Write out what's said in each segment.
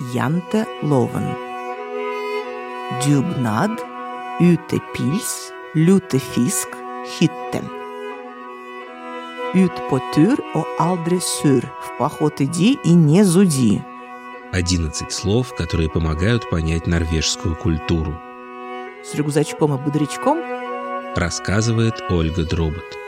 Янте Ловен. Дюбнад, Юте Пильс, Люте Фиск, Хитте. Ют по тюр о алдре сюр. В поход иди и не зуди. 11 слов, которые помогают понять норвежскую культуру. С рюкзачком и бодрячком Рассказывает Ольга Дробот.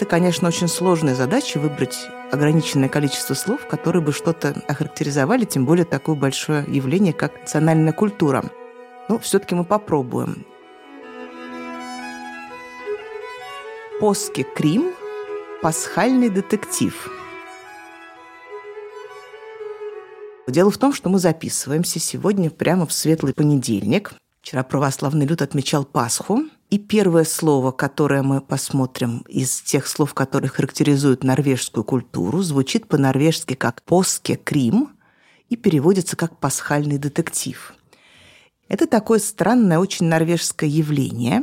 Это, конечно, очень сложная задача выбрать ограниченное количество слов, которые бы что-то охарактеризовали, тем более такое большое явление, как национальная культура. Ну, все-таки мы попробуем. Поски Крим – пасхальный детектив. Дело в том, что мы записываемся сегодня прямо в светлый понедельник. Вчера православный люд отмечал Пасху – и первое слово, которое мы посмотрим из тех слов, которые характеризуют норвежскую культуру, звучит по-норвежски как «поске Крим» и переводится как «пасхальный детектив». Это такое странное, очень норвежское явление.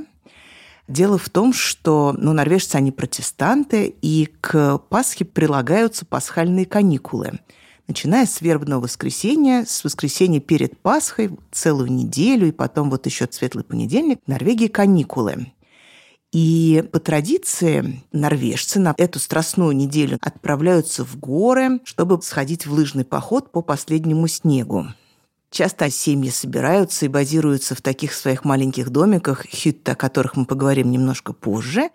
Дело в том, что ну, норвежцы, они протестанты, и к Пасхе прилагаются пасхальные каникулы – начиная с вербного воскресенья, с воскресенья перед Пасхой, целую неделю, и потом вот еще светлый понедельник, в Норвегии каникулы. И по традиции норвежцы на эту страстную неделю отправляются в горы, чтобы сходить в лыжный поход по последнему снегу. Часто семьи собираются и базируются в таких своих маленьких домиках, хютта, о которых мы поговорим немножко позже.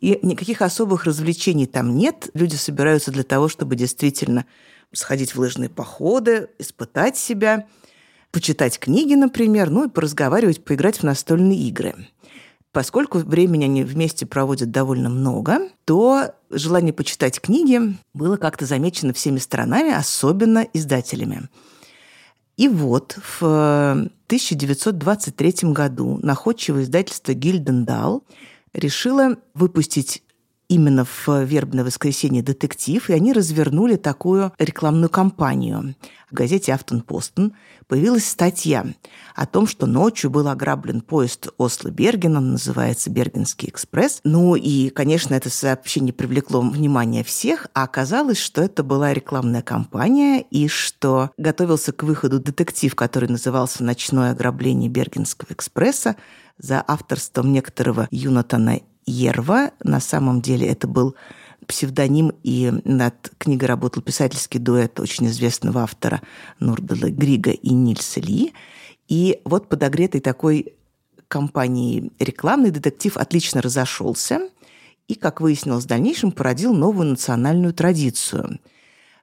И никаких особых развлечений там нет. Люди собираются для того, чтобы действительно сходить в лыжные походы, испытать себя, почитать книги, например, ну и поразговаривать, поиграть в настольные игры. Поскольку времени они вместе проводят довольно много, то желание почитать книги было как-то замечено всеми сторонами, особенно издателями. И вот в 1923 году находчивое издательство «Гильдендал» решило выпустить именно в вербное воскресенье детектив, и они развернули такую рекламную кампанию. В газете «Афтон-Постон» появилась статья о том, что ночью был ограблен поезд Осло-Берген, он называется «Бергенский экспресс». Ну и, конечно, это сообщение привлекло внимание всех, а оказалось, что это была рекламная кампания, и что готовился к выходу детектив, который назывался «Ночное ограбление Бергенского экспресса», за авторством некоторого Юнатана Ерва. На самом деле это был псевдоним, и над книгой работал писательский дуэт очень известного автора Нурдала Грига и Нильса Ли. И вот подогретый такой компанией рекламный детектив отлично разошелся и, как выяснилось в дальнейшем, породил новую национальную традицию.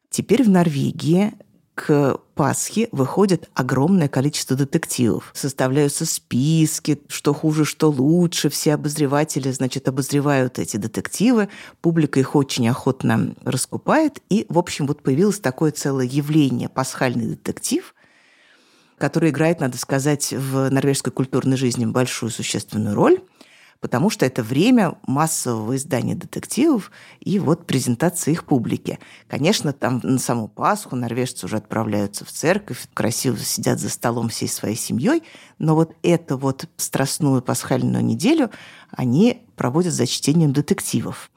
Теперь в Норвегии к Пасхе выходит огромное количество детективов. Составляются списки, что хуже, что лучше. Все обозреватели, значит, обозревают эти детективы. Публика их очень охотно раскупает. И, в общем, вот появилось такое целое явление – пасхальный детектив – который играет, надо сказать, в норвежской культурной жизни большую существенную роль потому что это время массового издания детективов и вот презентации их публике. Конечно, там на саму Пасху норвежцы уже отправляются в церковь, красиво сидят за столом всей своей семьей, но вот эту вот страстную пасхальную неделю они проводят за чтением детективов.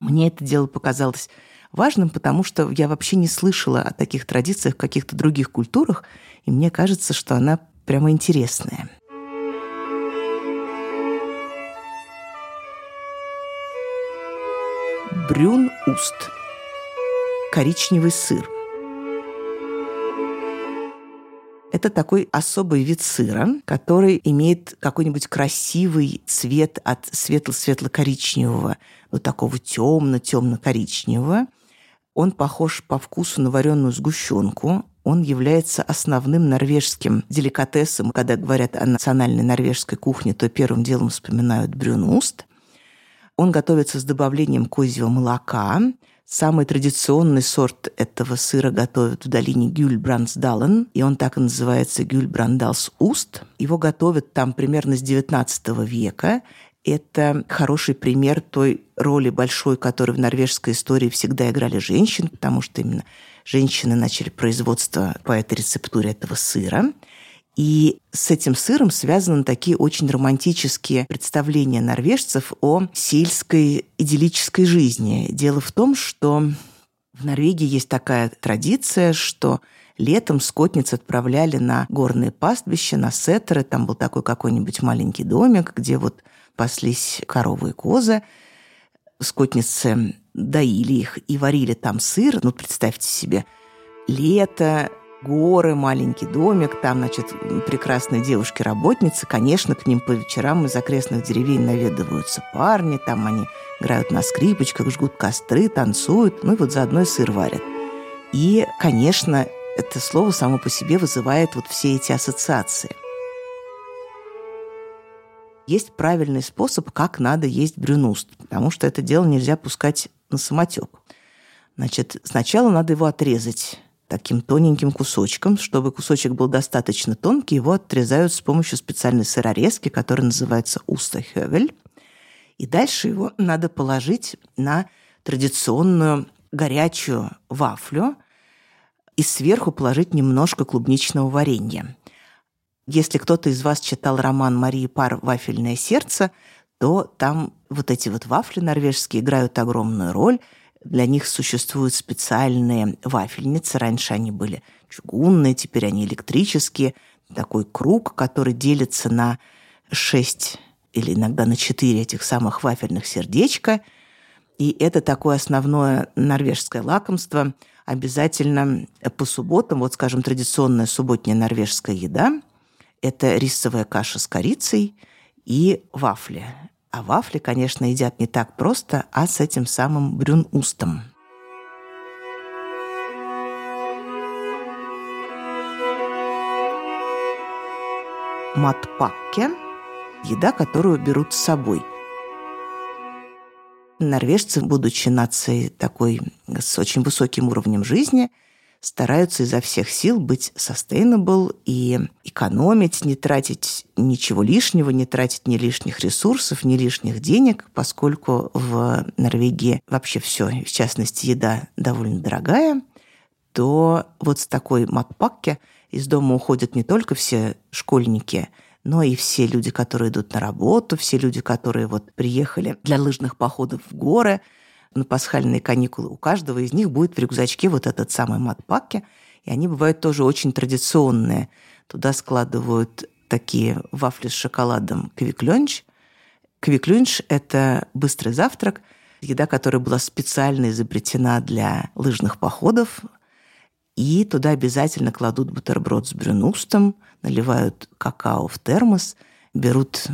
Мне это дело показалось важным, потому что я вообще не слышала о таких традициях в каких-то других культурах, и мне кажется, что она прямо интересная. Брюн-уст. Коричневый сыр. Это такой особый вид сыра, который имеет какой-нибудь красивый цвет от светло-светло-коричневого до такого темно-темно-коричневого. Он похож по вкусу на вареную сгущенку. Он является основным норвежским деликатесом. Когда говорят о национальной норвежской кухне, то первым делом вспоминают брюнуст. Он готовится с добавлением козьего молока. Самый традиционный сорт этого сыра готовят в долине Гюльбрандсдален, и он так и называется Гюльбрандалс-Уст. Его готовят там примерно с XIX века. Это хороший пример той роли большой, которую в норвежской истории всегда играли женщины, потому что именно женщины начали производство по этой рецептуре этого сыра. И с этим сыром связаны такие очень романтические представления норвежцев о сельской идиллической жизни. Дело в том, что в Норвегии есть такая традиция, что летом скотниц отправляли на горные пастбища, на сеттеры. Там был такой какой-нибудь маленький домик, где вот паслись коровы и козы. Скотницы доили их и варили там сыр. Ну, представьте себе, лето, горы, маленький домик, там, значит, прекрасные девушки-работницы. Конечно, к ним по вечерам из окрестных деревень наведываются парни, там они играют на скрипочках, жгут костры, танцуют, ну и вот заодно и сыр варят. И, конечно, это слово само по себе вызывает вот все эти ассоциации. Есть правильный способ, как надо есть брюнуст, потому что это дело нельзя пускать на самотек. Значит, сначала надо его отрезать таким тоненьким кусочком. Чтобы кусочек был достаточно тонкий, его отрезают с помощью специальной сырорезки, которая называется устахевель. И дальше его надо положить на традиционную горячую вафлю и сверху положить немножко клубничного варенья. Если кто-то из вас читал роман Марии Пар «Вафельное сердце», то там вот эти вот вафли норвежские играют огромную роль – для них существуют специальные вафельницы. Раньше они были чугунные, теперь они электрические. Такой круг, который делится на шесть или иногда на четыре этих самых вафельных сердечка. И это такое основное норвежское лакомство. Обязательно по субботам, вот, скажем, традиционная субботняя норвежская еда – это рисовая каша с корицей и вафли. А вафли, конечно, едят не так просто, а с этим самым брюнустом. Матпакке – еда, которую берут с собой. Норвежцы, будучи нацией такой с очень высоким уровнем жизни – стараются изо всех сил быть sustainable и экономить, не тратить ничего лишнего, не тратить ни лишних ресурсов, ни лишних денег, поскольку в Норвегии вообще все, в частности, еда довольно дорогая, то вот с такой матпакки из дома уходят не только все школьники, но и все люди, которые идут на работу, все люди, которые вот приехали для лыжных походов в горы – на пасхальные каникулы, у каждого из них будет в рюкзачке вот этот самый матпаки, и они бывают тоже очень традиционные. Туда складывают такие вафли с шоколадом квиклёнч. Квиклёнч – это быстрый завтрак, еда, которая была специально изобретена для лыжных походов. И туда обязательно кладут бутерброд с брюнустом, наливают какао в термос, берут,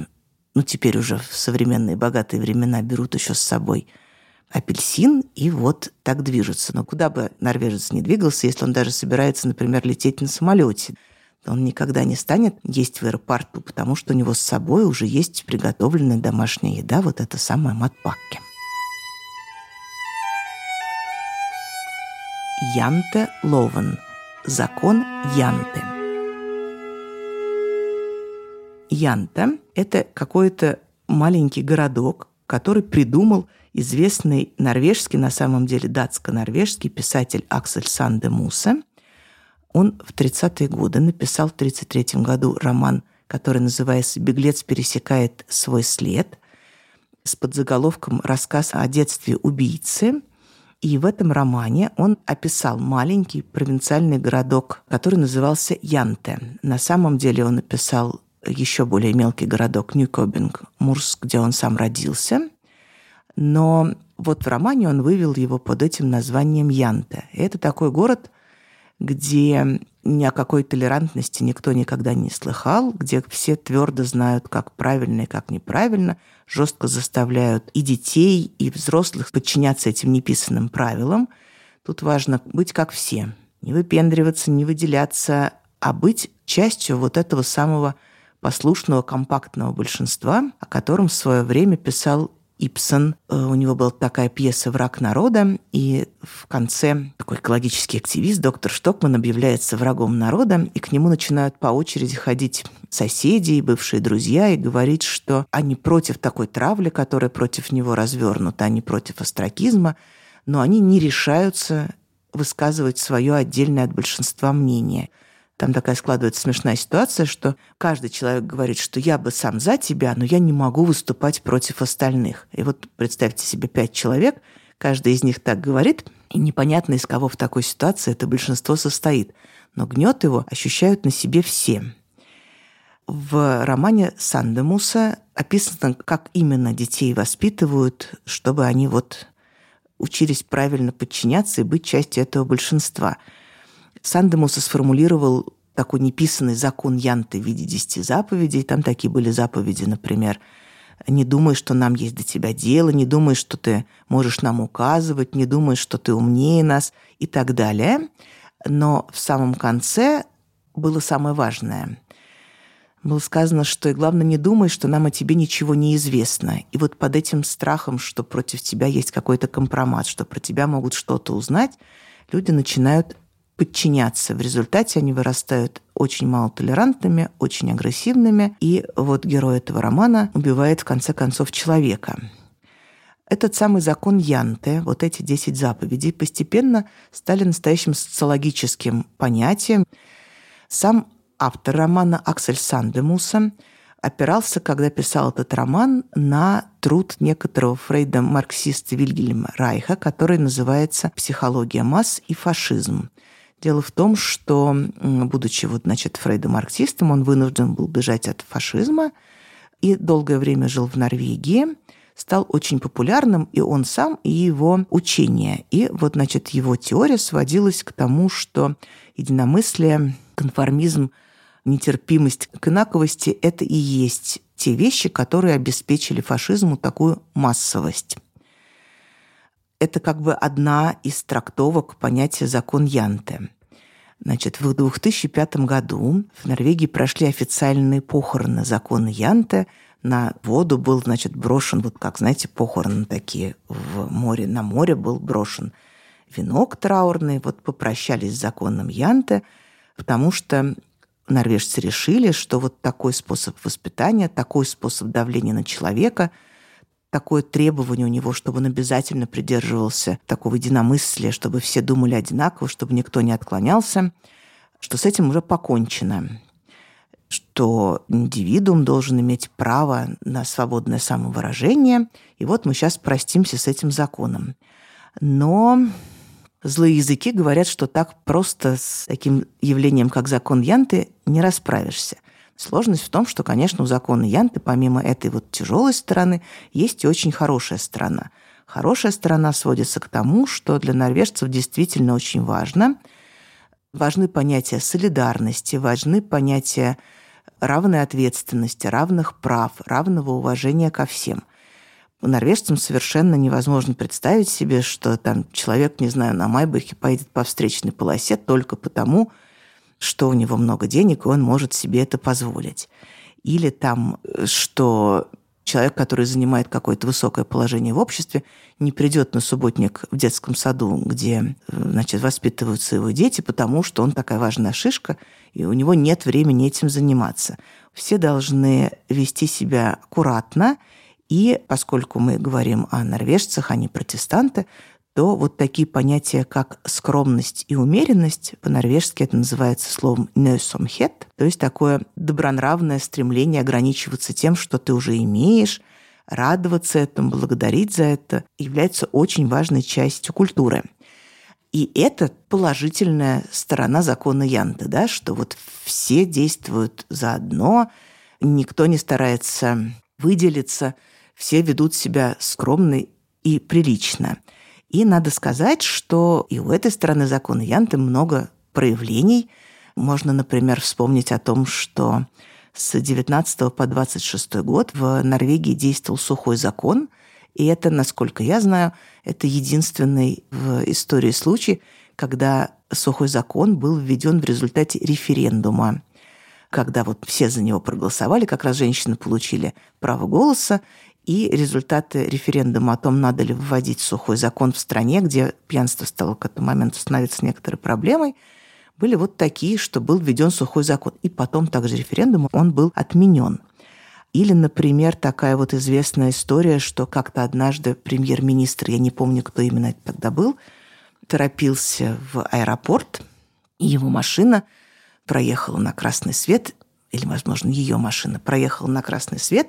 ну теперь уже в современные богатые времена берут еще с собой – апельсин, и вот так движется. Но куда бы норвежец не двигался, если он даже собирается, например, лететь на самолете, он никогда не станет есть в аэропорту, потому что у него с собой уже есть приготовленная домашняя еда, вот это самое матпакки. Янте Ловен. Закон Янте. Янта – это какой-то маленький городок, который придумал известный норвежский, на самом деле датско-норвежский писатель Аксель Санде Мусе. Он в 30-е годы написал в 1933 году роман, который называется «Беглец пересекает свой след», с подзаголовком «Рассказ о детстве убийцы». И в этом романе он описал маленький провинциальный городок, который назывался Янте. На самом деле он написал еще более мелкий городок Ньюкобинг, Мурс, где он сам родился. Но вот в романе он вывел его под этим названием Янта. Это такой город, где ни о какой толерантности никто никогда не слыхал, где все твердо знают, как правильно и как неправильно, жестко заставляют и детей, и взрослых подчиняться этим неписанным правилам. Тут важно быть как все, не выпендриваться, не выделяться, а быть частью вот этого самого послушного компактного большинства, о котором в свое время писал Ипсон. Э, у него была такая пьеса «Враг народа», и в конце такой экологический активист, доктор Штокман, объявляется врагом народа, и к нему начинают по очереди ходить соседи и бывшие друзья и говорить, что они против такой травли, которая против него развернута, они против астракизма, но они не решаются высказывать свое отдельное от большинства мнение. Там такая складывается смешная ситуация, что каждый человек говорит, что я бы сам за тебя, но я не могу выступать против остальных. И вот представьте себе пять человек, каждый из них так говорит, и непонятно, из кого в такой ситуации это большинство состоит. Но гнет его ощущают на себе все. В романе Сандемуса описано, как именно детей воспитывают, чтобы они вот учились правильно подчиняться и быть частью этого большинства – Сандемуса сформулировал такой неписанный закон Янты в виде десяти заповедей. Там такие были заповеди, например, не думай, что нам есть до тебя дело, не думай, что ты можешь нам указывать, не думай, что ты умнее нас и так далее. Но в самом конце было самое важное. Было сказано, что и главное не думай, что нам о тебе ничего не известно. И вот под этим страхом, что против тебя есть какой-то компромат, что про тебя могут что-то узнать, люди начинают подчиняться. В результате они вырастают очень малотолерантными, очень агрессивными. И вот герой этого романа убивает в конце концов человека. Этот самый закон Янте, вот эти 10 заповедей, постепенно стали настоящим социологическим понятием. Сам автор романа Аксель Сандемуса опирался, когда писал этот роман, на труд некоторого Фрейда-марксиста Вильгельма Райха, который называется «Психология масс и фашизм». Дело в том, что, будучи вот, значит, Фрейдом-марксистом, он вынужден был бежать от фашизма и долгое время жил в Норвегии, стал очень популярным и он сам, и его учение. И вот, значит, его теория сводилась к тому, что единомыслие, конформизм, нетерпимость к инаковости – это и есть те вещи, которые обеспечили фашизму такую массовость это как бы одна из трактовок понятия «закон Янте». Значит, в 2005 году в Норвегии прошли официальные похороны закона Янте. На воду был, значит, брошен, вот как, знаете, похороны такие в море, на море был брошен венок траурный. Вот попрощались с законом Янте, потому что норвежцы решили, что вот такой способ воспитания, такой способ давления на человека – такое требование у него, чтобы он обязательно придерживался такого единомыслия, чтобы все думали одинаково, чтобы никто не отклонялся, что с этим уже покончено что индивидуум должен иметь право на свободное самовыражение. И вот мы сейчас простимся с этим законом. Но злые языки говорят, что так просто с таким явлением, как закон Янты, не расправишься. Сложность в том, что, конечно, у закона Янты, помимо этой вот тяжелой стороны, есть и очень хорошая сторона. Хорошая сторона сводится к тому, что для норвежцев действительно очень важно. Важны понятия солидарности, важны понятия равной ответственности, равных прав, равного уважения ко всем. Норвежцам совершенно невозможно представить себе, что там человек, не знаю, на Майбахе поедет по встречной полосе только потому, что у него много денег, и он может себе это позволить. Или там, что человек, который занимает какое-то высокое положение в обществе, не придет на субботник в детском саду, где значит, воспитываются его дети, потому что он такая важная шишка, и у него нет времени этим заниматься. Все должны вести себя аккуратно, и поскольку мы говорим о норвежцах, не протестанты, то вот такие понятия, как скромность и умеренность, по-норвежски это называется словом «нösomhet», то есть такое добронравное стремление ограничиваться тем, что ты уже имеешь, радоваться этому, благодарить за это, является очень важной частью культуры. И это положительная сторона закона Янты, да, что вот все действуют заодно, никто не старается выделиться, все ведут себя скромно и прилично – и надо сказать, что и у этой стороны закона Янты много проявлений. Можно, например, вспомнить о том, что с 19 по 26 год в Норвегии действовал сухой закон, и это, насколько я знаю, это единственный в истории случай, когда сухой закон был введен в результате референдума когда вот все за него проголосовали, как раз женщины получили право голоса, и результаты референдума о том, надо ли вводить сухой закон в стране, где пьянство стало к этому моменту становиться некоторой проблемой, были вот такие, что был введен сухой закон. И потом также референдум он был отменен. Или, например, такая вот известная история, что как-то однажды премьер-министр, я не помню, кто именно это тогда был, торопился в аэропорт, и его машина проехала на красный свет, или, возможно, ее машина проехала на красный свет,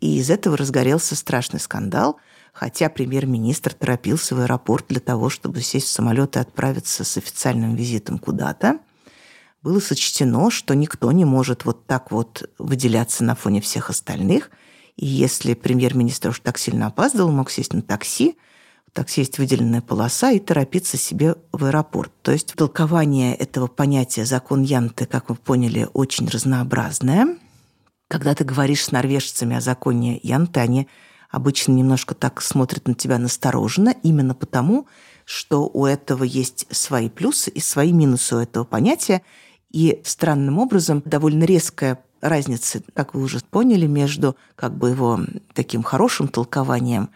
и из этого разгорелся страшный скандал, хотя премьер-министр торопился в аэропорт для того, чтобы сесть в самолет и отправиться с официальным визитом куда-то. Было сочтено, что никто не может вот так вот выделяться на фоне всех остальных. И если премьер-министр уж так сильно опаздывал, мог сесть на такси, в такси есть выделенная полоса и торопиться себе в аэропорт. То есть толкование этого понятия «закон Янты», как мы поняли, очень разнообразное. Когда ты говоришь с норвежцами о законе Янты, они обычно немножко так смотрят на тебя настороженно, именно потому, что у этого есть свои плюсы и свои минусы у этого понятия. И странным образом довольно резкая разница, как вы уже поняли, между как бы его таким хорошим толкованием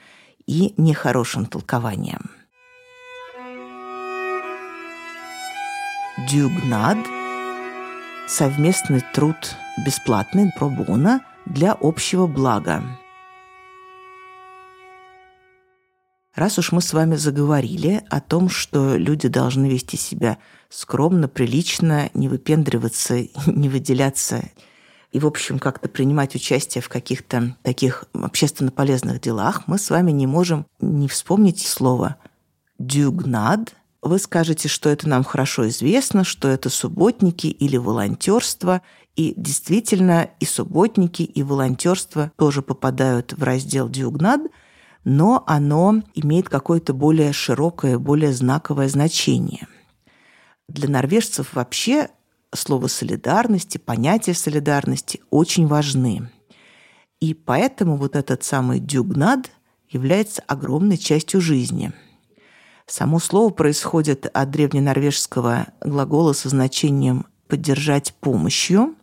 и нехорошим толкованием. Дюгнад – совместный труд бесплатный, пробона, для общего блага. Раз уж мы с вами заговорили о том, что люди должны вести себя скромно, прилично, не выпендриваться, не выделяться и, в общем, как-то принимать участие в каких-то таких общественно полезных делах, мы с вами не можем не вспомнить слово «дюгнад». Вы скажете, что это нам хорошо известно, что это субботники или волонтерство, и действительно и субботники, и волонтерство тоже попадают в раздел «дюгнад», но оно имеет какое-то более широкое, более знаковое значение. Для норвежцев вообще слово солидарности, понятие солидарности очень важны. И поэтому вот этот самый дюгнад является огромной частью жизни. Само слово происходит от древненорвежского глагола со значением «поддержать помощью».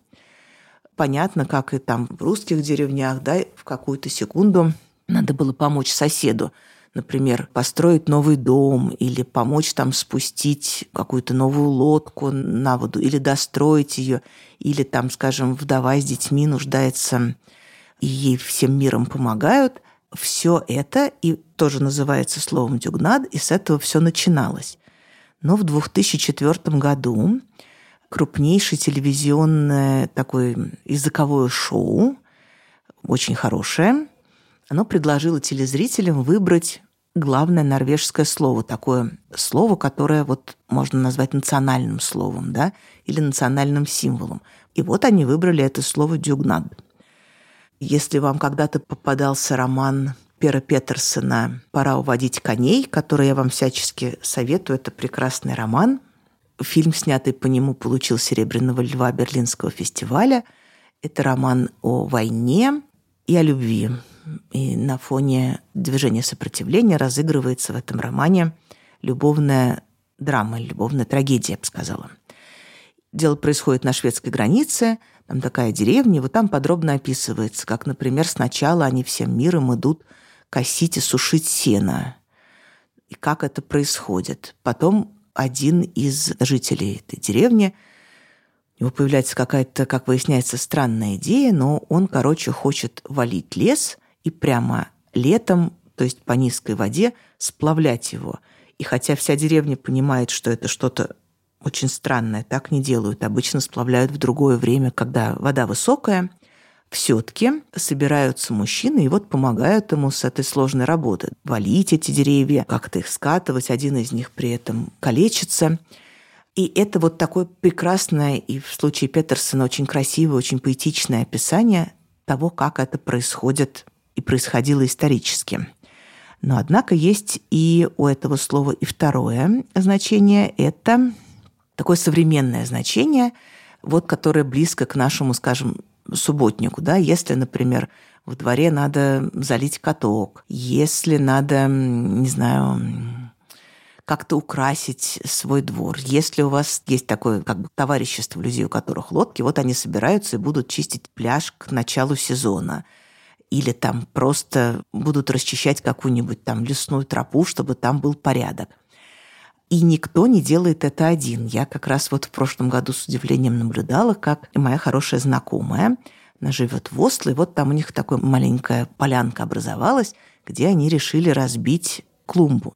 Понятно, как и там в русских деревнях, да, в какую-то секунду надо было помочь соседу – например, построить новый дом или помочь там спустить какую-то новую лодку на воду или достроить ее, или там, скажем, вдова с детьми нуждается и ей всем миром помогают, все это и тоже называется словом «дюгнад», и с этого все начиналось. Но в 2004 году крупнейшее телевизионное такое языковое шоу, очень хорошее, оно предложило телезрителям выбрать главное норвежское слово, такое слово, которое вот можно назвать национальным словом, да, или национальным символом. И вот они выбрали это слово «дюгнад». Если вам когда-то попадался роман Пера Петерсона «Пора уводить коней», который я вам всячески советую, это прекрасный роман. Фильм, снятый по нему, получил «Серебряного льва» Берлинского фестиваля. Это роман о войне и о любви и на фоне движения сопротивления разыгрывается в этом романе любовная драма, любовная трагедия, я бы сказала. Дело происходит на шведской границе, там такая деревня, вот там подробно описывается, как, например, сначала они всем миром идут косить и сушить сено. И как это происходит. Потом один из жителей этой деревни – у него появляется какая-то, как выясняется, странная идея, но он, короче, хочет валить лес и прямо летом, то есть по низкой воде, сплавлять его. И хотя вся деревня понимает, что это что-то очень странное, так не делают. Обычно сплавляют в другое время, когда вода высокая. Все-таки собираются мужчины и вот помогают ему с этой сложной работой. Валить эти деревья, как-то их скатывать. Один из них при этом калечится. И это вот такое прекрасное и в случае Петерсона очень красивое, очень поэтичное описание того, как это происходит и происходило исторически. Но, однако, есть и у этого слова и второе значение – это такое современное значение, вот, которое близко к нашему, скажем, субботнику. Да? Если, например, в дворе надо залить каток, если надо, не знаю, как-то украсить свой двор. Если у вас есть такое как бы товарищество людей, у которых лодки, вот они собираются и будут чистить пляж к началу сезона – или там просто будут расчищать какую-нибудь там лесную тропу, чтобы там был порядок. И никто не делает это один. Я как раз вот в прошлом году с удивлением наблюдала, как моя хорошая знакомая, она живет в Осло, и вот там у них такая маленькая полянка образовалась, где они решили разбить клумбу.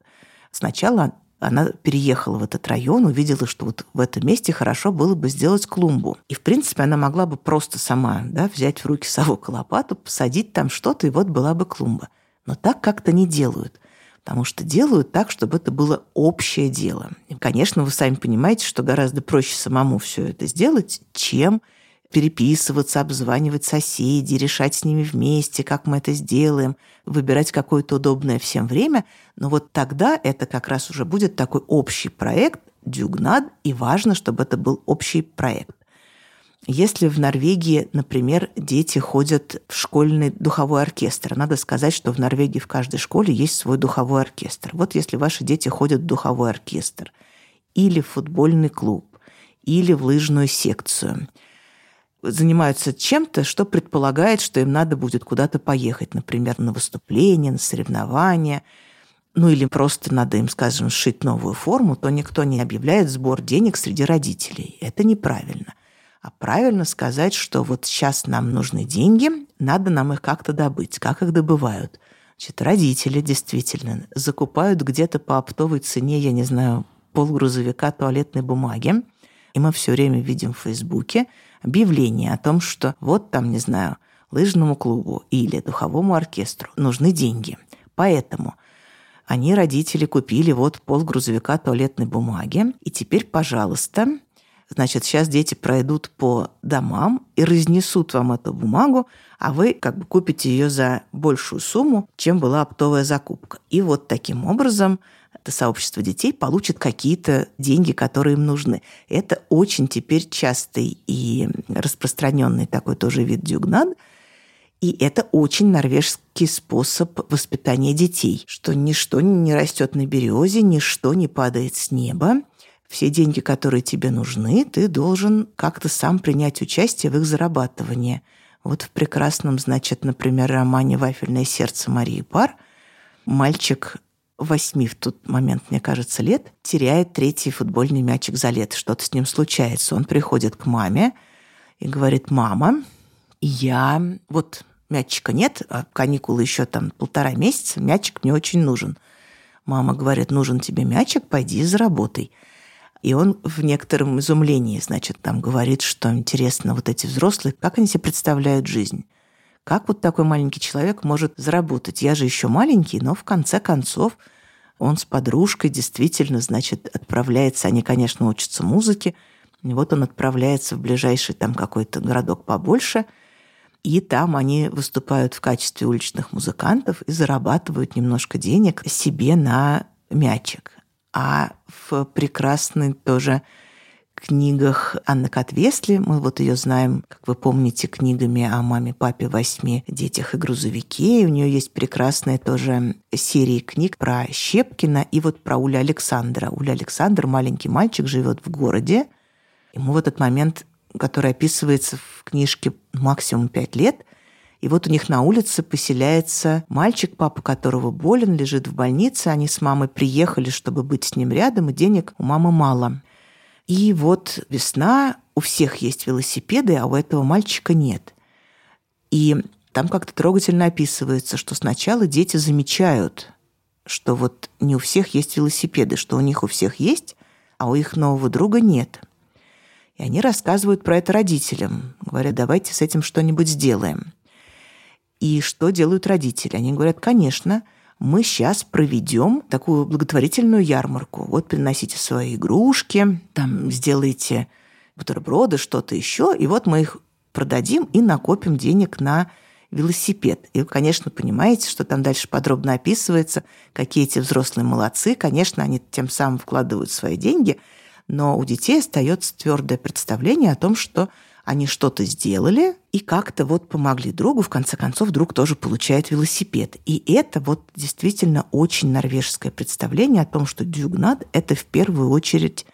Сначала она переехала в этот район, увидела, что вот в этом месте хорошо было бы сделать клумбу. И, в принципе, она могла бы просто сама да, взять в руки совок и лопату, посадить там что-то, и вот была бы клумба. Но так как-то не делают потому что делают так, чтобы это было общее дело. И, конечно, вы сами понимаете, что гораздо проще самому все это сделать, чем переписываться, обзванивать соседей, решать с ними вместе, как мы это сделаем, выбирать какое-то удобное всем время. Но вот тогда это как раз уже будет такой общий проект, дюгнад, и важно, чтобы это был общий проект. Если в Норвегии, например, дети ходят в школьный духовой оркестр, надо сказать, что в Норвегии в каждой школе есть свой духовой оркестр. Вот если ваши дети ходят в духовой оркестр или в футбольный клуб, или в лыжную секцию – занимаются чем-то, что предполагает, что им надо будет куда-то поехать, например, на выступление, на соревнования, ну или просто надо им, скажем, сшить новую форму, то никто не объявляет сбор денег среди родителей. Это неправильно. А правильно сказать, что вот сейчас нам нужны деньги, надо нам их как-то добыть. Как их добывают? Значит, родители действительно закупают где-то по оптовой цене, я не знаю, полгрузовика туалетной бумаги. И мы все время видим в Фейсбуке – объявление о том, что вот там, не знаю, лыжному клубу или духовому оркестру нужны деньги. Поэтому они, родители, купили вот пол грузовика туалетной бумаги, и теперь, пожалуйста, значит, сейчас дети пройдут по домам и разнесут вам эту бумагу, а вы как бы купите ее за большую сумму, чем была оптовая закупка. И вот таким образом это сообщество детей получит какие-то деньги, которые им нужны. Это очень теперь частый и распространенный такой тоже вид дюгнад. И это очень норвежский способ воспитания детей, что ничто не растет на березе, ничто не падает с неба. Все деньги, которые тебе нужны, ты должен как-то сам принять участие в их зарабатывании. Вот в прекрасном, значит, например, романе «Вафельное сердце» Марии Пар мальчик восьми в тот момент, мне кажется, лет, теряет третий футбольный мячик за лет. Что-то с ним случается. Он приходит к маме и говорит, мама, я... Вот мячика нет, а каникулы еще там полтора месяца, мячик мне очень нужен. Мама говорит, нужен тебе мячик, пойди заработай. И он в некотором изумлении, значит, там говорит, что интересно, вот эти взрослые, как они себе представляют жизнь. Как вот такой маленький человек может заработать? Я же еще маленький, но в конце концов он с подружкой действительно, значит, отправляется. Они, конечно, учатся музыке. И вот он отправляется в ближайший там какой-то городок побольше, и там они выступают в качестве уличных музыкантов и зарабатывают немножко денег себе на мячик. А в прекрасной тоже книгах Анны Катвесли. Мы вот ее знаем, как вы помните, книгами о маме, папе, восьми детях и грузовике. И у нее есть прекрасная тоже серия книг про Щепкина и вот про Уля Александра. Уля Александр, маленький мальчик, живет в городе. Ему в этот момент, который описывается в книжке максимум пять лет, и вот у них на улице поселяется мальчик, папа которого болен, лежит в больнице. Они с мамой приехали, чтобы быть с ним рядом, и денег у мамы мало. И вот весна, у всех есть велосипеды, а у этого мальчика нет. И там как-то трогательно описывается, что сначала дети замечают, что вот не у всех есть велосипеды, что у них у всех есть, а у их нового друга нет. И они рассказывают про это родителям. Говорят, давайте с этим что-нибудь сделаем. И что делают родители? Они говорят, конечно, мы сейчас проведем такую благотворительную ярмарку. Вот приносите свои игрушки, там сделайте бутерброды, что-то еще, и вот мы их продадим и накопим денег на велосипед. И вы, конечно, понимаете, что там дальше подробно описывается, какие эти взрослые молодцы. Конечно, они тем самым вкладывают свои деньги, но у детей остается твердое представление о том, что они что-то сделали и как-то вот помогли другу. В конце концов, друг тоже получает велосипед. И это вот действительно очень норвежское представление о том, что дюгнад – это в первую очередь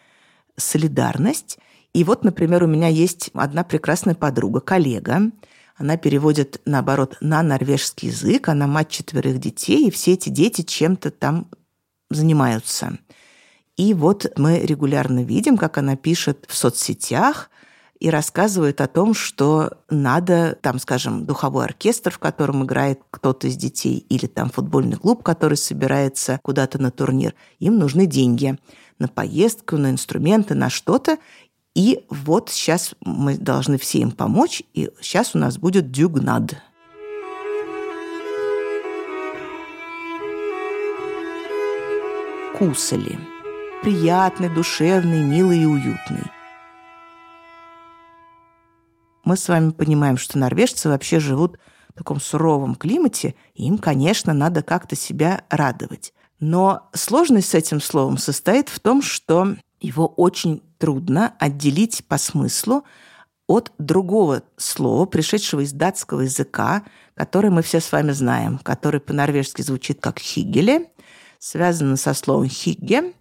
солидарность. И вот, например, у меня есть одна прекрасная подруга, коллега, она переводит, наоборот, на норвежский язык, она мать четверых детей, и все эти дети чем-то там занимаются. И вот мы регулярно видим, как она пишет в соцсетях и рассказывают о том, что надо, там, скажем, духовой оркестр, в котором играет кто-то из детей, или там футбольный клуб, который собирается куда-то на турнир, им нужны деньги на поездку, на инструменты, на что-то. И вот сейчас мы должны все им помочь, и сейчас у нас будет дюгнад. Кусали. Приятный, душевный, милый и уютный. Мы с вами понимаем, что норвежцы вообще живут в таком суровом климате, и им, конечно, надо как-то себя радовать. Но сложность с этим словом состоит в том, что его очень трудно отделить по смыслу от другого слова, пришедшего из датского языка, который мы все с вами знаем, который по-норвежски звучит как «хигеле», связано со словом «хигге».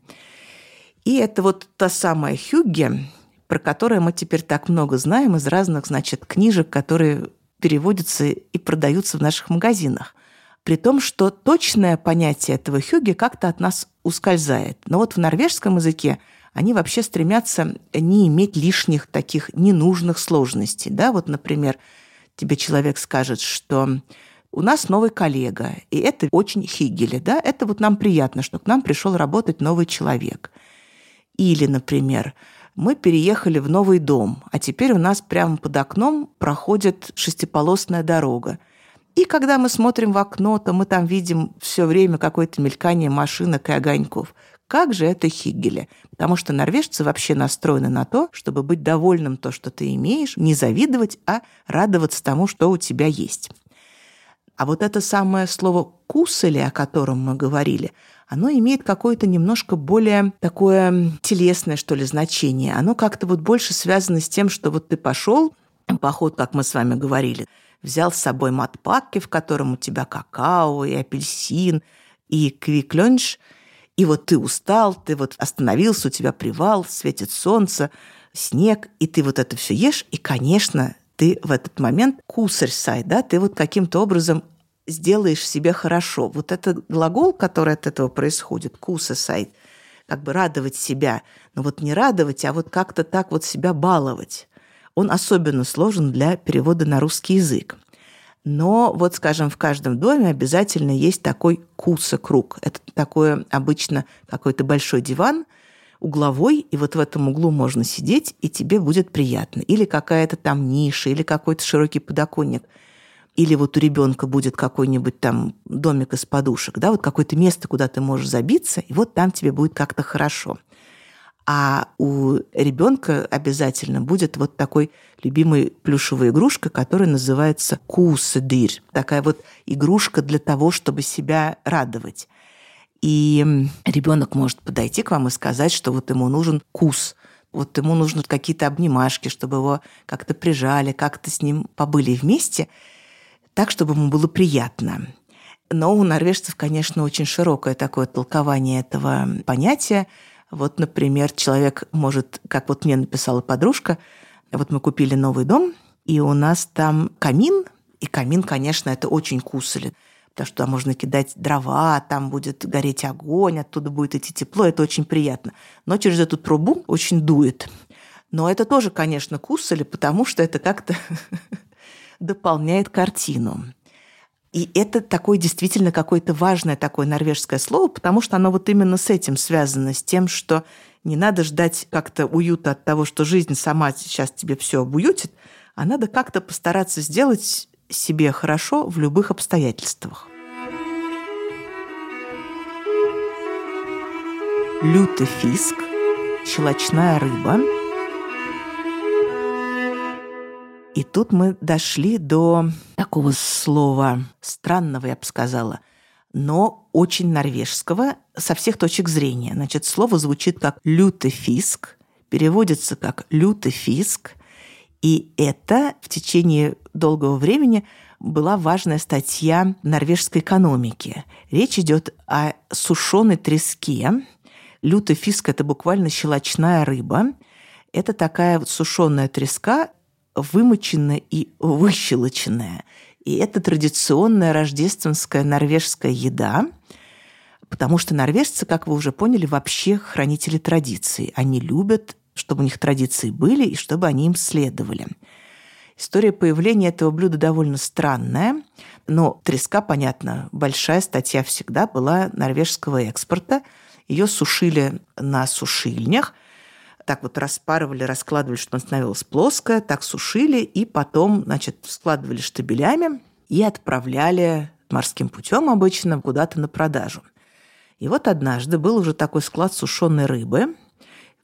И это вот та самая «хюгге», про которое мы теперь так много знаем из разных, значит, книжек, которые переводятся и продаются в наших магазинах. При том, что точное понятие этого хюги как-то от нас ускользает. Но вот в норвежском языке они вообще стремятся не иметь лишних таких ненужных сложностей. Да? Вот, например, тебе человек скажет, что у нас новый коллега, и это очень хигели, да, это вот нам приятно, что к нам пришел работать новый человек. Или, например, мы переехали в новый дом, а теперь у нас прямо под окном проходит шестиполосная дорога. И когда мы смотрим в окно, то мы там видим все время какое-то мелькание машинок и огоньков. Как же это Хиггеле? Потому что норвежцы вообще настроены на то, чтобы быть довольным то, что ты имеешь, не завидовать, а радоваться тому, что у тебя есть. А вот это самое слово «кусали», о котором мы говорили, оно имеет какое-то немножко более такое телесное, что ли, значение. Оно как-то вот больше связано с тем, что вот ты пошел поход, как мы с вами говорили, взял с собой матпакки, в котором у тебя какао и апельсин, и квиклёнш – и вот ты устал, ты вот остановился, у тебя привал, светит солнце, снег, и ты вот это все ешь, и, конечно, ты в этот момент кусарь сай, да, ты вот каким-то образом сделаешь себе хорошо. Вот этот глагол, который от этого происходит, куса сайт, как бы радовать себя, но вот не радовать, а вот как-то так вот себя баловать. Он особенно сложен для перевода на русский язык. Но вот, скажем, в каждом доме обязательно есть такой куса-круг. Это такой обычно какой-то большой диван, угловой, и вот в этом углу можно сидеть, и тебе будет приятно. Или какая-то там ниша, или какой-то широкий подоконник. Или вот у ребенка будет какой-нибудь там домик из подушек, да, вот какое-то место, куда ты можешь забиться, и вот там тебе будет как-то хорошо – а у ребенка обязательно будет вот такой любимый плюшевая игрушка, которая называется кусдырь. Такая вот игрушка для того, чтобы себя радовать. И ребенок может подойти к вам и сказать, что вот ему нужен кус, вот ему нужны какие-то обнимашки, чтобы его как-то прижали, как-то с ним побыли вместе, так, чтобы ему было приятно. Но у норвежцев, конечно, очень широкое такое толкование этого понятия – вот, например, человек может, как вот мне написала подружка, вот мы купили новый дом, и у нас там камин, и камин, конечно, это очень кусали, потому что там можно кидать дрова, там будет гореть огонь, оттуда будет идти тепло, это очень приятно. Но через эту трубу очень дует. Но это тоже, конечно, кусали, потому что это как-то дополняет картину. И это такое действительно какое-то важное такое норвежское слово, потому что оно вот именно с этим связано, с тем, что не надо ждать как-то уюта от того, что жизнь сама сейчас тебе все обуютит, а надо как-то постараться сделать себе хорошо в любых обстоятельствах. Лютый фиск, щелочная рыба – И тут мы дошли до такого слова странного, я бы сказала, но очень норвежского со всех точек зрения. Значит, слово звучит как «лютефиск», переводится как «лютый фиск», и это в течение долгого времени была важная статья норвежской экономики. Речь идет о сушеной треске. Лютый фиск – это буквально щелочная рыба. Это такая вот сушеная треска, вымоченная и выщелоченная. И это традиционная рождественская норвежская еда, потому что норвежцы, как вы уже поняли, вообще хранители традиций. Они любят чтобы у них традиции были и чтобы они им следовали. История появления этого блюда довольно странная, но треска, понятно, большая статья всегда была норвежского экспорта. Ее сушили на сушильнях, так вот распарывали, раскладывали, чтобы она становилась плоская, так сушили, и потом, значит, складывали штабелями и отправляли морским путем обычно куда-то на продажу. И вот однажды был уже такой склад сушеной рыбы,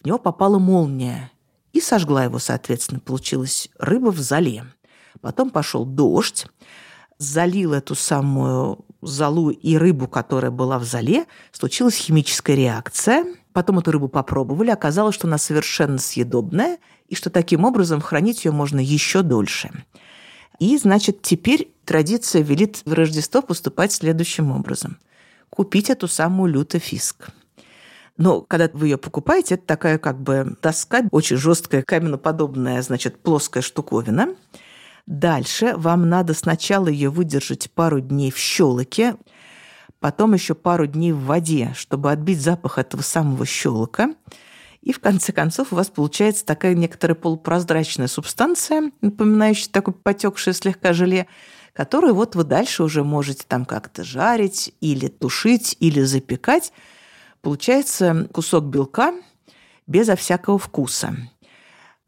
в него попала молния, и сожгла его, соответственно. Получилась рыба в зале. Потом пошел дождь, залил эту самую залу и рыбу, которая была в зале, случилась химическая реакция. Потом эту рыбу попробовали, оказалось, что она совершенно съедобная, и что таким образом хранить ее можно еще дольше. И, значит, теперь традиция велит в Рождество поступать следующим образом. Купить эту самую лютофиск. Но когда вы ее покупаете, это такая как бы доска, очень жесткая, каменоподобная, значит, плоская штуковина. Дальше вам надо сначала ее выдержать пару дней в щелоке, потом еще пару дней в воде, чтобы отбить запах этого самого щелока. И в конце концов у вас получается такая некоторая полупрозрачная субстанция, напоминающая такое потекшее слегка желе, которую вот вы дальше уже можете там как-то жарить или тушить, или запекать – Получается кусок белка безо всякого вкуса.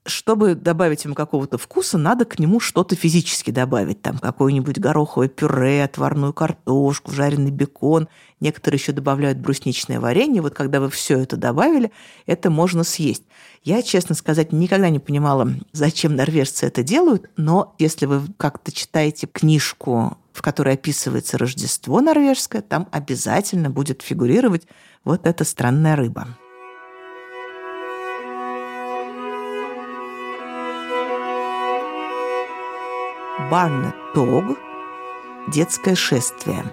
Чтобы добавить ему какого-то вкуса, надо к нему что-то физически добавить. Там какое-нибудь гороховое пюре, отварную картошку, жареный бекон. Некоторые еще добавляют брусничное варенье. Вот когда вы все это добавили, это можно съесть. Я, честно сказать, никогда не понимала, зачем норвежцы это делают, но если вы как-то читаете книжку, в которой описывается Рождество норвежское, там обязательно будет фигурировать вот эта странная рыба. Барнетог – детское шествие.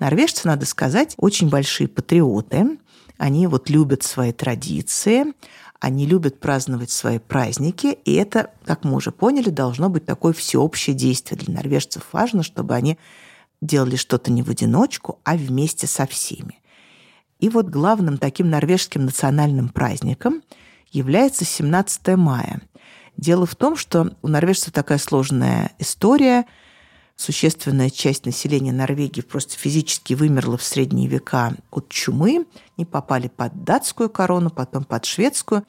Норвежцы, надо сказать, очень большие патриоты. Они вот любят свои традиции, они любят праздновать свои праздники, и это, как мы уже поняли, должно быть такое всеобщее действие. Для норвежцев важно, чтобы они делали что-то не в одиночку, а вместе со всеми. И вот главным таким норвежским национальным праздником является 17 мая. Дело в том, что у норвежцев такая сложная история. Существенная часть населения Норвегии просто физически вымерла в средние века от чумы, не попали под датскую корону, потом под шведскую.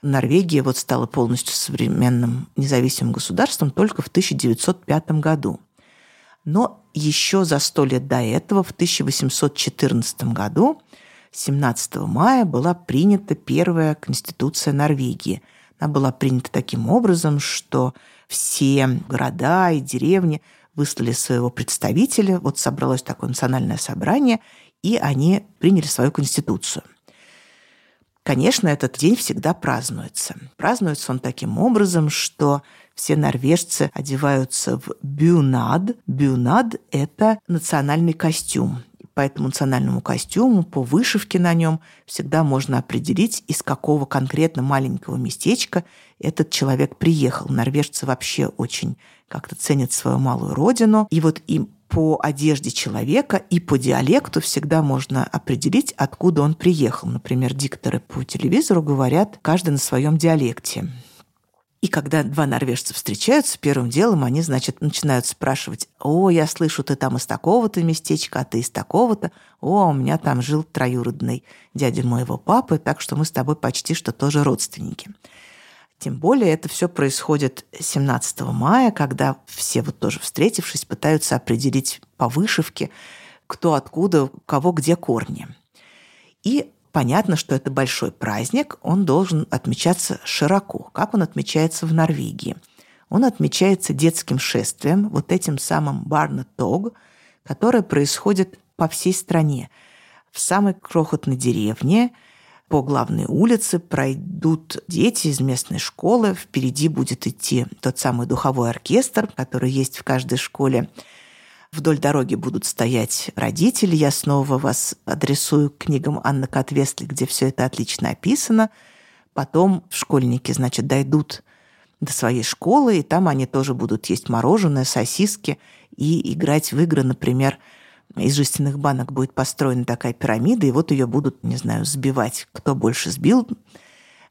Норвегия вот стала полностью современным независимым государством только в 1905 году. Но еще за сто лет до этого, в 1814 году, 17 мая, была принята первая конституция Норвегии. Она была принята таким образом, что все города и деревни выслали своего представителя, вот собралось такое национальное собрание, и они приняли свою конституцию. Конечно, этот день всегда празднуется. Празднуется он таким образом, что все норвежцы одеваются в бюнад. Бюнад – это национальный костюм. По этому национальному костюму, по вышивке на нем всегда можно определить, из какого конкретно маленького местечка этот человек приехал. Норвежцы вообще очень как-то ценят свою малую родину. И вот им по одежде человека и по диалекту всегда можно определить, откуда он приехал. Например, дикторы по телевизору говорят каждый на своем диалекте. И когда два норвежца встречаются, первым делом они, значит, начинают спрашивать, «О, я слышу, ты там из такого-то местечка, а ты из такого-то. О, у меня там жил троюродный дядя моего папы, так что мы с тобой почти что тоже родственники». Тем более это все происходит 17 мая, когда все вот тоже встретившись пытаются определить по вышивке, кто откуда, у кого где корни. И Понятно, что это большой праздник, он должен отмечаться широко, как он отмечается в Норвегии. Он отмечается детским шествием, вот этим самым Барнетог, которое происходит по всей стране. В самой крохотной деревне по главной улице пройдут дети из местной школы, впереди будет идти тот самый духовой оркестр, который есть в каждой школе, Вдоль дороги будут стоять родители. Я снова вас адресую к книгам Анны Котвесли, где все это отлично описано. Потом школьники, значит, дойдут до своей школы, и там они тоже будут есть мороженое, сосиски и играть в игры, например, из жестяных банок будет построена такая пирамида, и вот ее будут, не знаю, сбивать, кто больше сбил,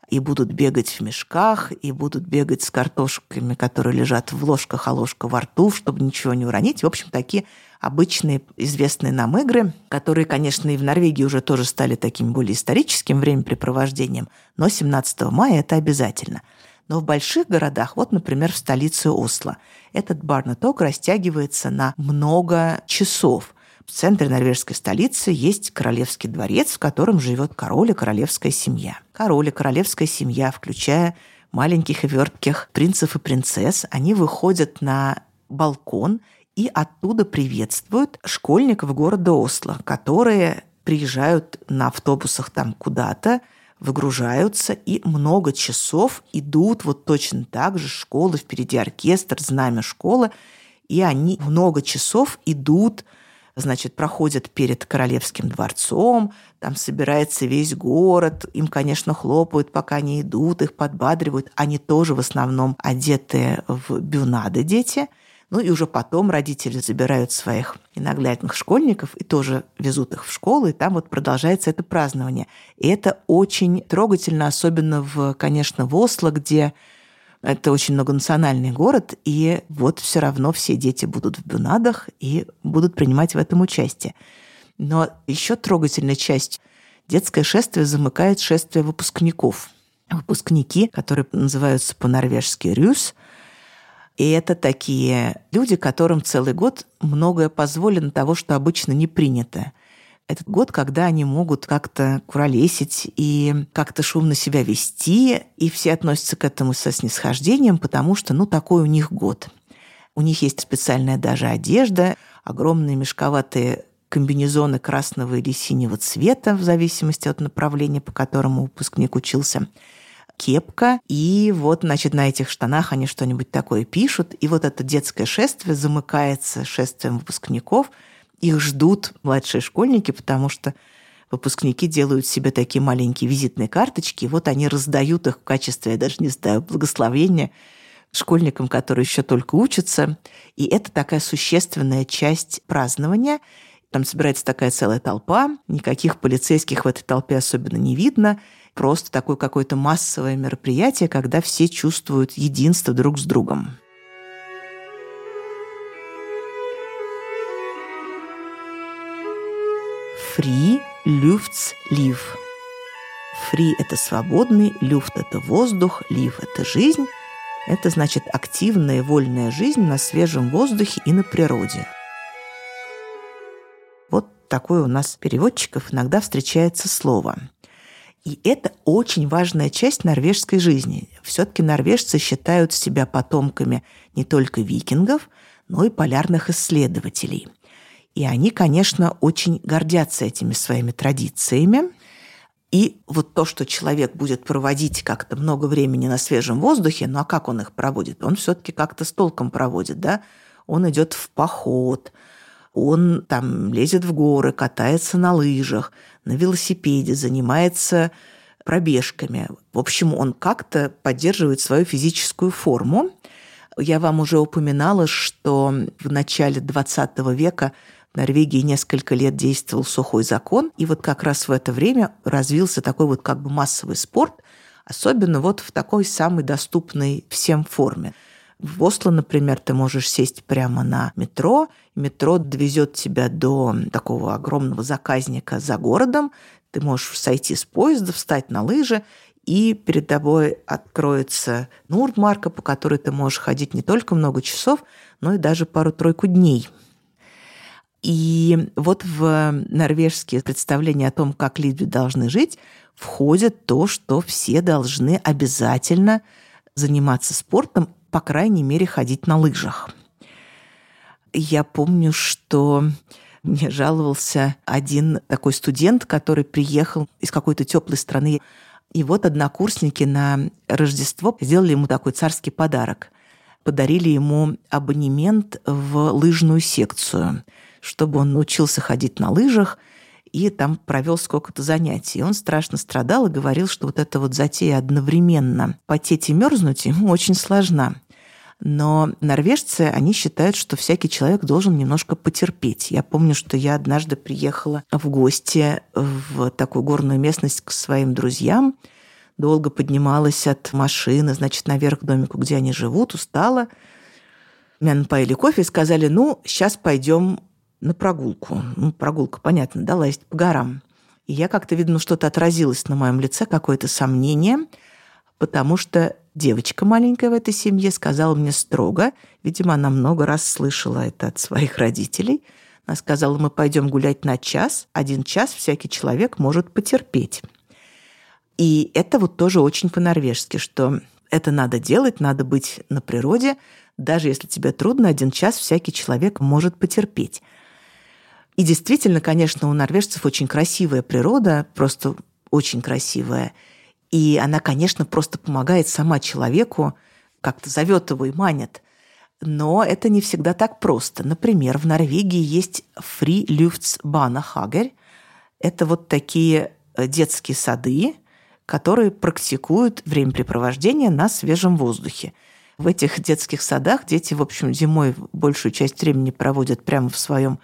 и будут бегать в мешках, и будут бегать с картошками, которые лежат в ложках, а ложка во рту, чтобы ничего не уронить. В общем, такие обычные известные нам игры, которые, конечно, и в Норвегии уже тоже стали таким более историческим времяпрепровождением, но 17 мая это обязательно. Но в больших городах, вот, например, в столице Осло, этот барнаток растягивается на много часов. В центре норвежской столицы есть королевский дворец, в котором живет король и королевская семья. Король и королевская семья, включая маленьких и вертких принцев и принцесс, они выходят на балкон и оттуда приветствуют школьников города Осло, которые приезжают на автобусах там куда-то, выгружаются и много часов идут вот точно так же школы, впереди оркестр, знамя школы, и они много часов идут значит, проходят перед королевским дворцом, там собирается весь город, им, конечно, хлопают, пока они идут, их подбадривают. Они тоже в основном одеты в бюнады дети – ну и уже потом родители забирают своих ненаглядных школьников и тоже везут их в школу, и там вот продолжается это празднование. И это очень трогательно, особенно, в, конечно, в Осло, где это очень многонациональный город, и вот все равно все дети будут в бюнадах и будут принимать в этом участие. Но еще трогательная часть детское шествие замыкает шествие выпускников. Выпускники, которые называются по-норвежски «рюс», и это такие люди, которым целый год многое позволено того, что обычно не принято. Этот год, когда они могут как-то куролесить и как-то шумно себя вести, и все относятся к этому со снисхождением, потому что, ну, такой у них год. У них есть специальная даже одежда, огромные мешковатые комбинезоны красного или синего цвета, в зависимости от направления, по которому выпускник учился – кепка, и вот, значит, на этих штанах они что-нибудь такое пишут, и вот это детское шествие замыкается шествием выпускников. Их ждут младшие школьники, потому что выпускники делают себе такие маленькие визитные карточки, и вот они раздают их в качестве, я даже не знаю, благословения школьникам, которые еще только учатся. И это такая существенная часть празднования. Там собирается такая целая толпа, никаких полицейских в этой толпе особенно не видно – просто такое какое-то массовое мероприятие, когда все чувствуют единство друг с другом. Фри, люфтс, лив. Фри – это свободный, люфт – это воздух, лив – это жизнь. Это значит активная вольная жизнь на свежем воздухе и на природе. Вот такое у нас переводчиков иногда встречается слово – и это очень важная часть норвежской жизни. Все-таки норвежцы считают себя потомками не только викингов, но и полярных исследователей. И они, конечно, очень гордятся этими своими традициями. И вот то, что человек будет проводить как-то много времени на свежем воздухе, ну а как он их проводит? Он все-таки как-то с толком проводит, да? Он идет в поход, он там лезет в горы, катается на лыжах, на велосипеде, занимается пробежками. В общем, он как-то поддерживает свою физическую форму. Я вам уже упоминала, что в начале 20 века в Норвегии несколько лет действовал сухой закон, и вот как раз в это время развился такой вот как бы массовый спорт, особенно вот в такой самой доступной всем форме. В Осло, например, ты можешь сесть прямо на метро, метро довезет тебя до такого огромного заказника за городом, ты можешь сойти с поезда, встать на лыжи, и перед тобой откроется Нурдмарка, по которой ты можешь ходить не только много часов, но и даже пару-тройку дней. И вот в норвежские представления о том, как люди должны жить, входит то, что все должны обязательно заниматься спортом по крайней мере, ходить на лыжах. Я помню, что мне жаловался один такой студент, который приехал из какой-то теплой страны. И вот однокурсники на Рождество сделали ему такой царский подарок. Подарили ему абонемент в лыжную секцию, чтобы он научился ходить на лыжах и там провел сколько-то занятий. Он страшно страдал и говорил, что вот эта вот затея одновременно потеть и мерзнуть ему очень сложна. Но норвежцы, они считают, что всякий человек должен немножко потерпеть. Я помню, что я однажды приехала в гости в такую горную местность к своим друзьям, долго поднималась от машины, значит, наверх к домику, где они живут, устала. Меня напоили кофе и сказали, ну, сейчас пойдем на прогулку. Ну, прогулка, понятно, да, лазить по горам. И я как-то, видно, что-то отразилось на моем лице, какое-то сомнение, потому что девочка маленькая в этой семье сказала мне строго, видимо, она много раз слышала это от своих родителей, она сказала, мы пойдем гулять на час, один час всякий человек может потерпеть. И это вот тоже очень по-норвежски, что это надо делать, надо быть на природе, даже если тебе трудно, один час всякий человек может потерпеть. И действительно, конечно, у норвежцев очень красивая природа, просто очень красивая. И она, конечно, просто помогает сама человеку, как-то зовет его и манит. Но это не всегда так просто. Например, в Норвегии есть фрилюфтсбанахагер. Это вот такие э, детские сады, которые практикуют времяпрепровождение на свежем воздухе. В этих детских садах дети, в общем, зимой большую часть времени проводят прямо в своем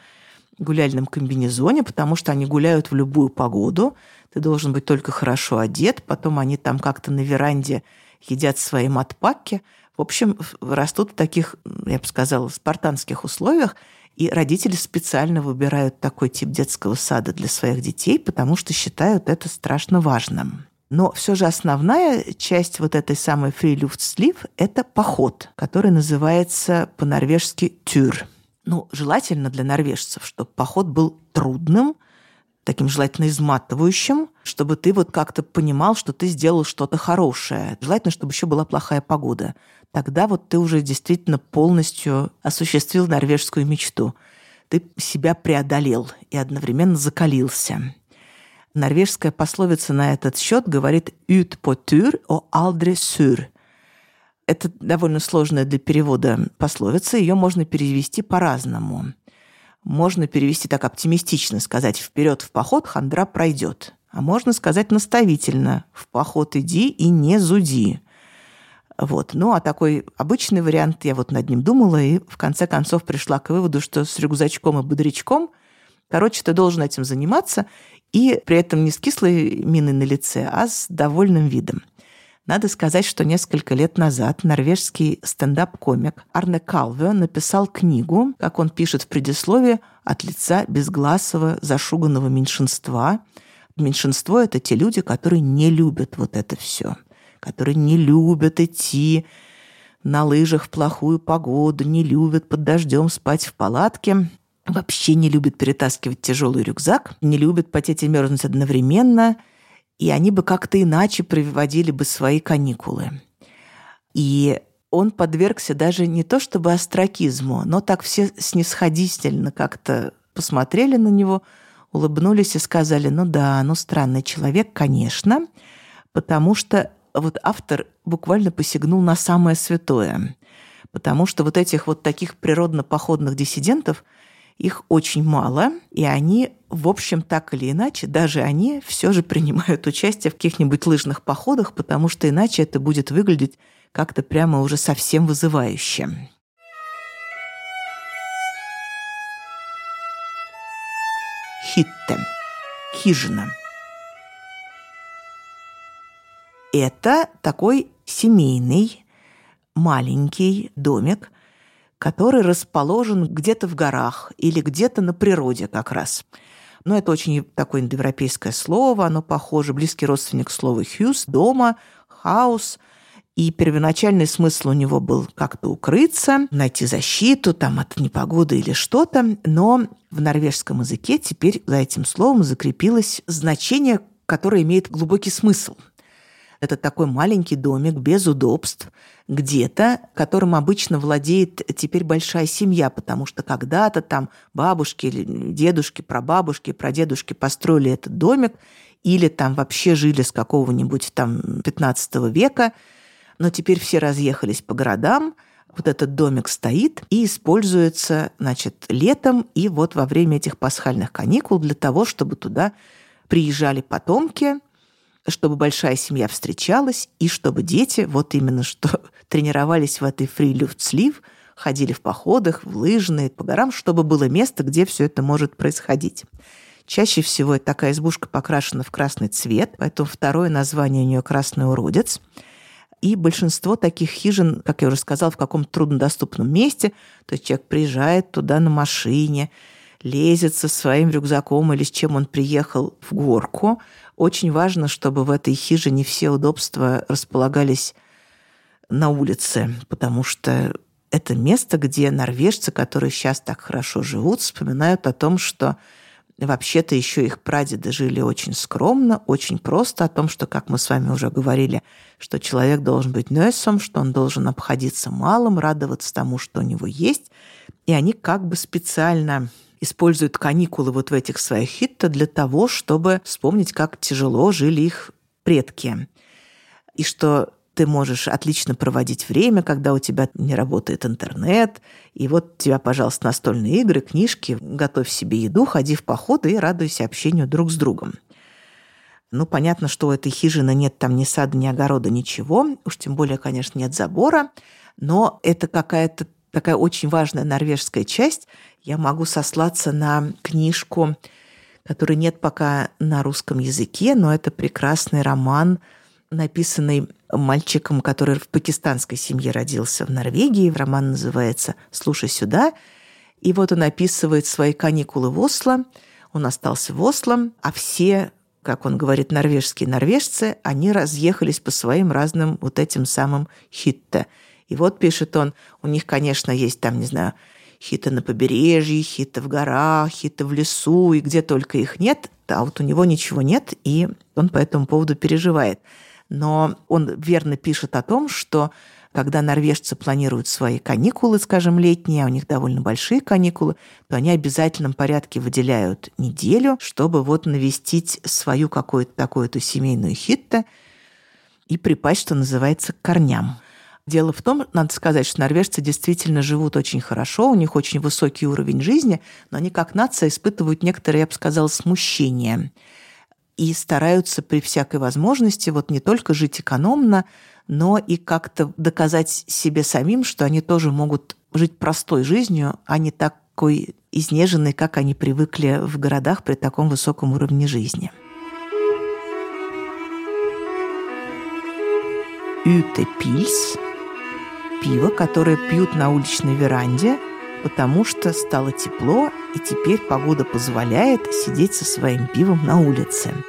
гуляльном комбинезоне, потому что они гуляют в любую погоду. Ты должен быть только хорошо одет. Потом они там как-то на веранде едят свои матпаки. В общем, растут в таких, я бы сказала, спартанских условиях. И родители специально выбирают такой тип детского сада для своих детей, потому что считают это страшно важным. Но все же основная часть вот этой самой фрилюфтслив – это поход, который называется по-норвежски «тюр». Ну, желательно для норвежцев, чтобы поход был трудным, таким желательно изматывающим, чтобы ты вот как-то понимал, что ты сделал что-то хорошее. Желательно, чтобы еще была плохая погода. Тогда вот ты уже действительно полностью осуществил норвежскую мечту. Ты себя преодолел и одновременно закалился. Норвежская пословица на этот счет говорит «ut på tur og aldri sur», это довольно сложная для перевода пословица, ее можно перевести по-разному. Можно перевести так оптимистично, сказать «вперед в поход, хандра пройдет». А можно сказать наставительно «в поход иди и не зуди». Вот. Ну, а такой обычный вариант, я вот над ним думала и в конце концов пришла к выводу, что с рюкзачком и бодрячком, короче, ты должен этим заниматься, и при этом не с кислой миной на лице, а с довольным видом. Надо сказать, что несколько лет назад норвежский стендап-комик Арне Калве написал книгу, как он пишет в предисловии, от лица безгласого зашуганного меньшинства. Меньшинство – это те люди, которые не любят вот это все, которые не любят идти на лыжах в плохую погоду, не любят под дождем спать в палатке, вообще не любят перетаскивать тяжелый рюкзак, не любят потеть и мерзнуть одновременно – и они бы как-то иначе проводили бы свои каникулы. И он подвергся даже не то чтобы остракизму, но так все снисходительно как-то посмотрели на него, улыбнулись и сказали, ну да, ну странный человек, конечно, потому что вот автор буквально посягнул на самое святое, потому что вот этих вот таких природно-походных диссидентов – их очень мало, и они, в общем, так или иначе, даже они все же принимают участие в каких-нибудь лыжных походах, потому что иначе это будет выглядеть как-то прямо уже совсем вызывающе. Хитте. Хижина. Это такой семейный маленький домик, который расположен где-то в горах или где-то на природе как раз. Но это очень такое индоевропейское слово, оно похоже, близкий родственник слова «хьюз» – дома, «хаус», и первоначальный смысл у него был как-то укрыться, найти защиту там, от непогоды или что-то. Но в норвежском языке теперь за этим словом закрепилось значение, которое имеет глубокий смысл – это такой маленький домик без удобств, где-то, которым обычно владеет теперь большая семья, потому что когда-то там бабушки, дедушки, прабабушки, прадедушки построили этот домик, или там вообще жили с какого-нибудь там 15 века, но теперь все разъехались по городам, вот этот домик стоит и используется, значит, летом и вот во время этих пасхальных каникул для того, чтобы туда приезжали потомки, чтобы большая семья встречалась, и чтобы дети, вот именно что тренировались в этой фрилюфтслив, ходили в походах, в лыжные, по горам, чтобы было место, где все это может происходить. Чаще всего такая избушка покрашена в красный цвет, поэтому второе название у нее «Красный уродец». И большинство таких хижин, как я уже сказала, в каком-то труднодоступном месте. То есть человек приезжает туда на машине, лезет со своим рюкзаком или с чем он приехал в горку. Очень важно, чтобы в этой хижине все удобства располагались на улице, потому что это место, где норвежцы, которые сейчас так хорошо живут, вспоминают о том, что Вообще-то еще их прадеды жили очень скромно, очень просто о том, что, как мы с вами уже говорили, что человек должен быть несом, что он должен обходиться малым, радоваться тому, что у него есть. И они как бы специально используют каникулы вот в этих своих хитто для того, чтобы вспомнить, как тяжело жили их предки. И что ты можешь отлично проводить время, когда у тебя не работает интернет, и вот тебя, пожалуйста, настольные игры, книжки, готовь себе еду, ходи в походы и радуйся общению друг с другом. Ну, понятно, что у этой хижины нет там ни сада, ни огорода, ничего. Уж тем более, конечно, нет забора. Но это какая-то такая очень важная норвежская часть. Я могу сослаться на книжку, которой нет пока на русском языке, но это прекрасный роман написанный мальчиком, который в пакистанской семье родился в Норвегии. Роман называется «Слушай сюда». И вот он описывает свои каникулы в Осло. Он остался в Осло, а все, как он говорит, норвежские норвежцы, они разъехались по своим разным вот этим самым хитте. И вот, пишет он, у них, конечно, есть там, не знаю, хиты на побережье, хиты в горах, хиты в лесу, и где только их нет, а вот у него ничего нет, и он по этому поводу переживает но он верно пишет о том, что когда норвежцы планируют свои каникулы, скажем, летние, а у них довольно большие каникулы, то они в обязательном порядке выделяют неделю, чтобы вот навестить свою какую-то такую-то семейную хитта и припасть, что называется, к корням. Дело в том, надо сказать, что норвежцы действительно живут очень хорошо, у них очень высокий уровень жизни, но они как нация испытывают некоторое, я бы сказала, смущение – и стараются при всякой возможности вот не только жить экономно, но и как-то доказать себе самим, что они тоже могут жить простой жизнью, а не такой изнеженной, как они привыкли в городах при таком высоком уровне жизни. Юте пильс – пиво, которое пьют на уличной веранде, потому что стало тепло, и теперь погода позволяет сидеть со своим пивом на улице –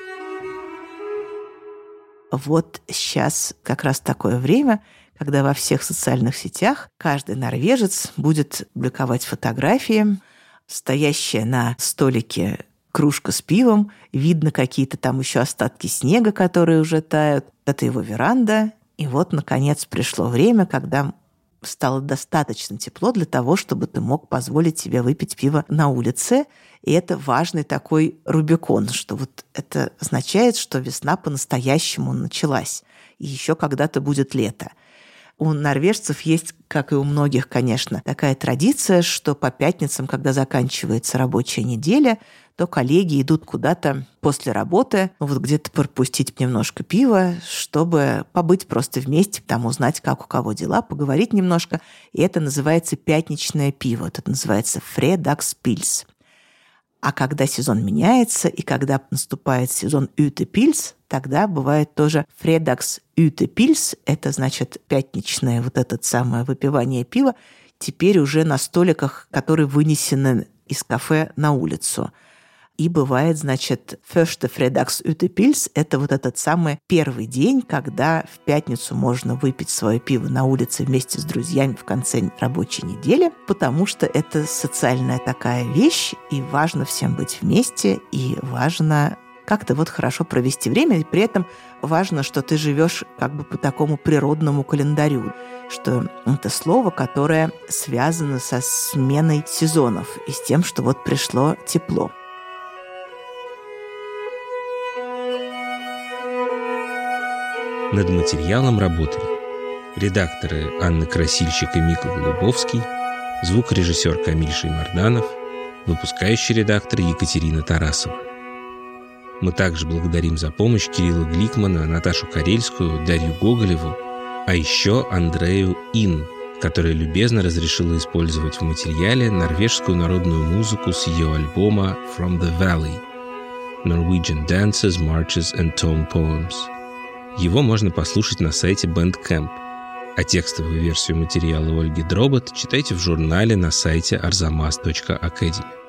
вот сейчас как раз такое время, когда во всех социальных сетях каждый норвежец будет публиковать фотографии, стоящая на столике кружка с пивом, видно какие-то там еще остатки снега, которые уже тают. Это его веранда. И вот, наконец, пришло время, когда стало достаточно тепло для того, чтобы ты мог позволить себе выпить пиво на улице. И это важный такой рубикон, что вот это означает, что весна по-настоящему началась. И еще когда-то будет лето. У норвежцев есть, как и у многих, конечно, такая традиция, что по пятницам, когда заканчивается рабочая неделя, то коллеги идут куда-то после работы, вот где-то пропустить немножко пива, чтобы побыть просто вместе, там узнать, как у кого дела, поговорить немножко. И это называется пятничное пиво. Это называется «Фредакспильс». А когда сезон меняется, и когда наступает сезон Ютепильс, тогда бывает тоже Фредакс Ютепильс, это значит пятничное вот это самое выпивание пива, теперь уже на столиках, которые вынесены из кафе на улицу – и бывает, значит, Første fredags utepils – это вот этот самый первый день, когда в пятницу можно выпить свое пиво на улице вместе с друзьями в конце рабочей недели, потому что это социальная такая вещь, и важно всем быть вместе, и важно как-то вот хорошо провести время, и при этом важно, что ты живешь как бы по такому природному календарю, что это слово, которое связано со сменой сезонов и с тем, что вот пришло тепло. Над материалом работали редакторы Анна Красильщик и Мика Голубовский, звукорежиссер Камиль Шеймарданов, выпускающий редактор Екатерина Тарасова. Мы также благодарим за помощь Кирилла Гликмана, Наташу Карельскую, Дарью Гоголеву, а еще Андрею Ин, которая любезно разрешила использовать в материале норвежскую народную музыку с ее альбома «From the Valley» Norwegian Dances, Marches and Tone Poems. Его можно послушать на сайте Bandcamp, а текстовую версию материала Ольги Дробот читайте в журнале на сайте arzamas.academy.